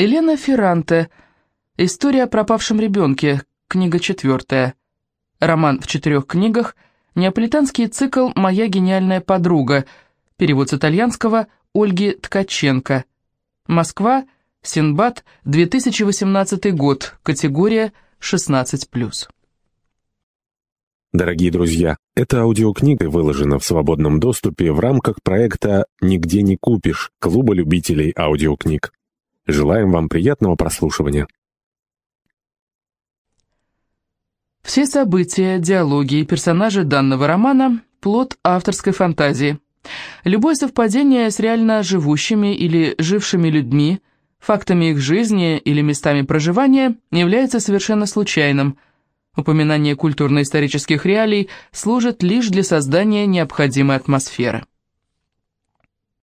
Елена Ферранте. История о пропавшем ребенке. Книга четвертая. Роман в четырех книгах. Неаполитанский цикл «Моя гениальная подруга». Перевод с итальянского Ольги Ткаченко. Москва. Синбад. 2018 год. Категория 16+. Дорогие друзья, эта аудиокнига выложена в свободном доступе в рамках проекта «Нигде не купишь» Клуба любителей аудиокниг. Желаем вам приятного прослушивания. Все события, диалоги и персонажи данного романа – плод авторской фантазии. Любое совпадение с реально живущими или жившими людьми, фактами их жизни или местами проживания является совершенно случайным. Упоминание культурно-исторических реалий служит лишь для создания необходимой атмосферы.